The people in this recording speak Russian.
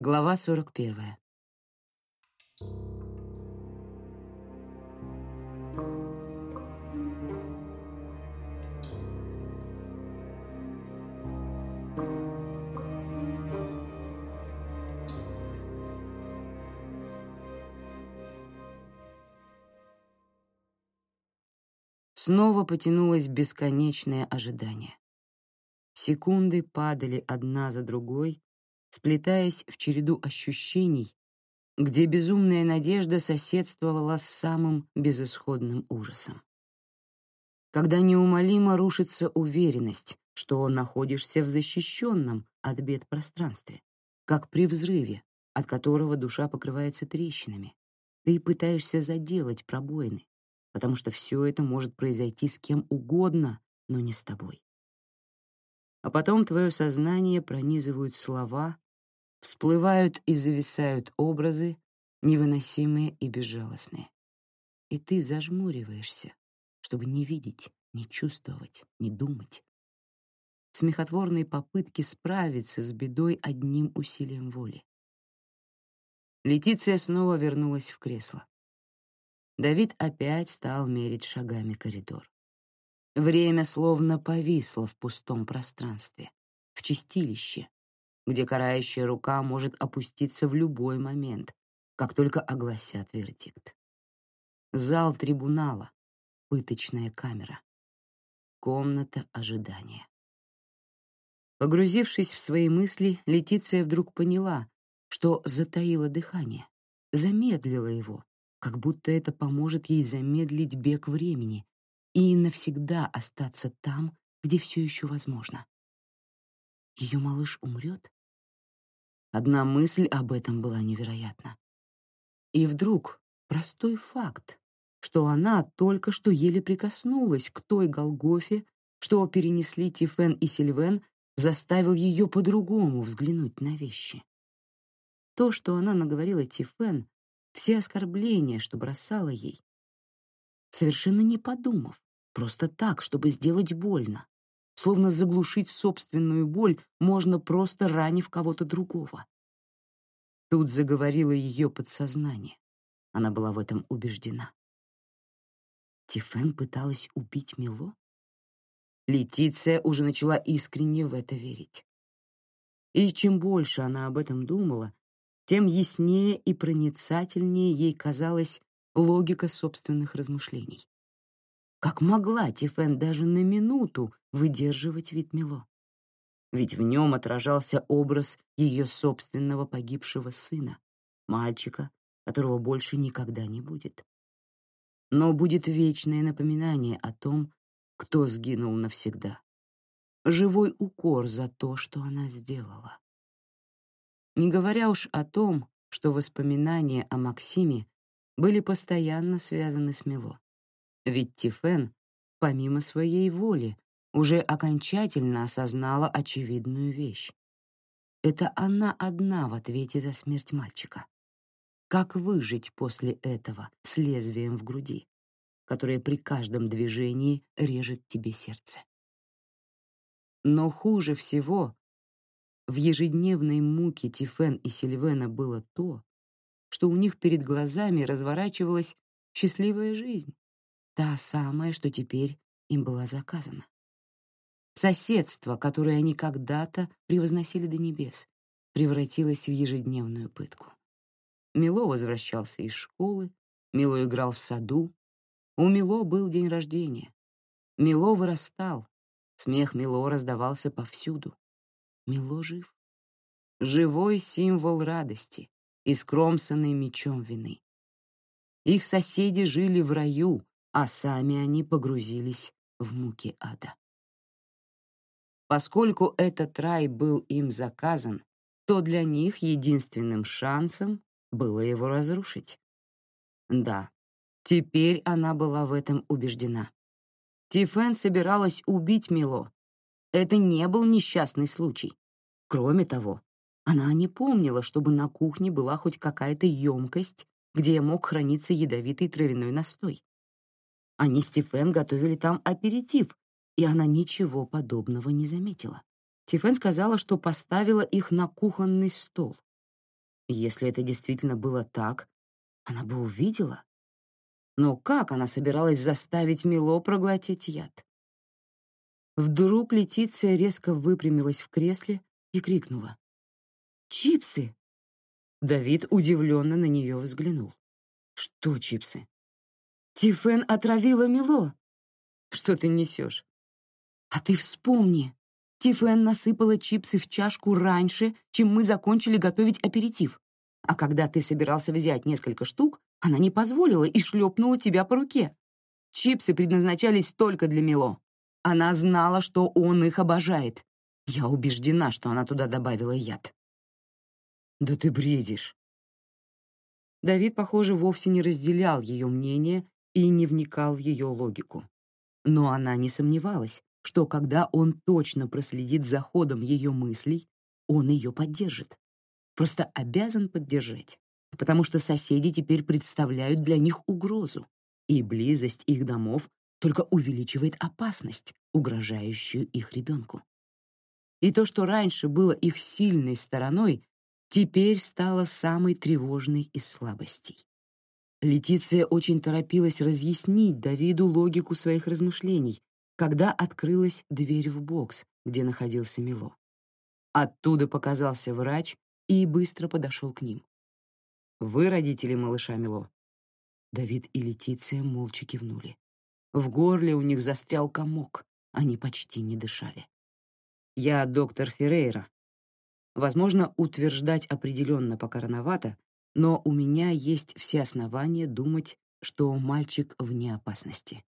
Глава 41. Снова потянулось бесконечное ожидание. Секунды падали одна за другой, сплетаясь в череду ощущений, где безумная надежда соседствовала с самым безысходным ужасом. Когда неумолимо рушится уверенность, что находишься в защищенном от бед пространстве, как при взрыве, от которого душа покрывается трещинами, ты пытаешься заделать пробоины, потому что все это может произойти с кем угодно, но не с тобой. А потом твое сознание пронизывают слова, всплывают и зависают образы, невыносимые и безжалостные. И ты зажмуриваешься, чтобы не видеть, не чувствовать, не думать. Смехотворные попытки справиться с бедой одним усилием воли. Летиция снова вернулась в кресло. Давид опять стал мерить шагами коридор. Время словно повисло в пустом пространстве, в чистилище, где карающая рука может опуститься в любой момент, как только огласят вердикт. Зал трибунала, пыточная камера, комната ожидания. Погрузившись в свои мысли, Летиция вдруг поняла, что затаила дыхание, замедлила его, как будто это поможет ей замедлить бег времени и навсегда остаться там, где все еще возможно. Ее малыш умрет? Одна мысль об этом была невероятна. И вдруг простой факт, что она только что еле прикоснулась к той Голгофе, что перенесли Тифен и Сильвен, заставил ее по-другому взглянуть на вещи. То, что она наговорила Тифен, все оскорбления, что бросала ей, совершенно не подумав, просто так, чтобы сделать больно, словно заглушить собственную боль можно просто ранив кого-то другого. Тут заговорило ее подсознание. Она была в этом убеждена. Тифен пыталась убить Мило? Летиция уже начала искренне в это верить. И чем больше она об этом думала, тем яснее и проницательнее ей казалась логика собственных размышлений. Как могла Тифен даже на минуту выдерживать вид Мило? Ведь в нем отражался образ ее собственного погибшего сына, мальчика, которого больше никогда не будет. Но будет вечное напоминание о том, кто сгинул навсегда. Живой укор за то, что она сделала. Не говоря уж о том, что воспоминания о Максиме были постоянно связаны с Мило. Ведь Тифен, помимо своей воли, уже окончательно осознала очевидную вещь. Это она одна в ответе за смерть мальчика. Как выжить после этого с лезвием в груди, которое при каждом движении режет тебе сердце? Но хуже всего в ежедневной муке Тифен и Сильвена было то, что у них перед глазами разворачивалась счастливая жизнь, Та самая, что теперь им была заказана. Соседство, которое они когда-то превозносили до небес, превратилось в ежедневную пытку. Мило возвращался из школы, Мило играл в саду. У Мило был день рождения. Мило вырастал. Смех Мило раздавался повсюду. Мило жив. Живой символ радости, искромсанный мечом вины. Их соседи жили в раю, а сами они погрузились в муки ада. Поскольку этот рай был им заказан, то для них единственным шансом было его разрушить. Да, теперь она была в этом убеждена. Тифен собиралась убить Мило. Это не был несчастный случай. Кроме того, она не помнила, чтобы на кухне была хоть какая-то емкость, где мог храниться ядовитый травяной настой. Они с Стефен готовили там аперитив, и она ничего подобного не заметила. Стефен сказала, что поставила их на кухонный стол. Если это действительно было так, она бы увидела. Но как она собиралась заставить Мило проглотить яд? Вдруг Летиция резко выпрямилась в кресле и крикнула. «Чипсы!» Давид удивленно на нее взглянул. «Что чипсы?» «Тифен отравила Мило!» «Что ты несешь?» «А ты вспомни! Тифен насыпала чипсы в чашку раньше, чем мы закончили готовить аперитив. А когда ты собирался взять несколько штук, она не позволила и шлепнула тебя по руке. Чипсы предназначались только для Мило. Она знала, что он их обожает. Я убеждена, что она туда добавила яд. Да ты бредишь. Давид, похоже, вовсе не разделял ее мнение и не вникал в ее логику. Но она не сомневалась, что когда он точно проследит за ходом ее мыслей, он ее поддержит. Просто обязан поддержать, потому что соседи теперь представляют для них угрозу, и близость их домов только увеличивает опасность, угрожающую их ребенку. И то, что раньше было их сильной стороной, теперь стало самой тревожной из слабостей. Летиция очень торопилась разъяснить Давиду логику своих размышлений, когда открылась дверь в бокс, где находился Мило. Оттуда показался врач и быстро подошел к ним. «Вы родители малыша Мило?» Давид и Летиция молча кивнули. В горле у них застрял комок, они почти не дышали. «Я доктор Феррейра. Возможно, утверждать определенно пока рановато, но у меня есть все основания думать, что мальчик вне опасности.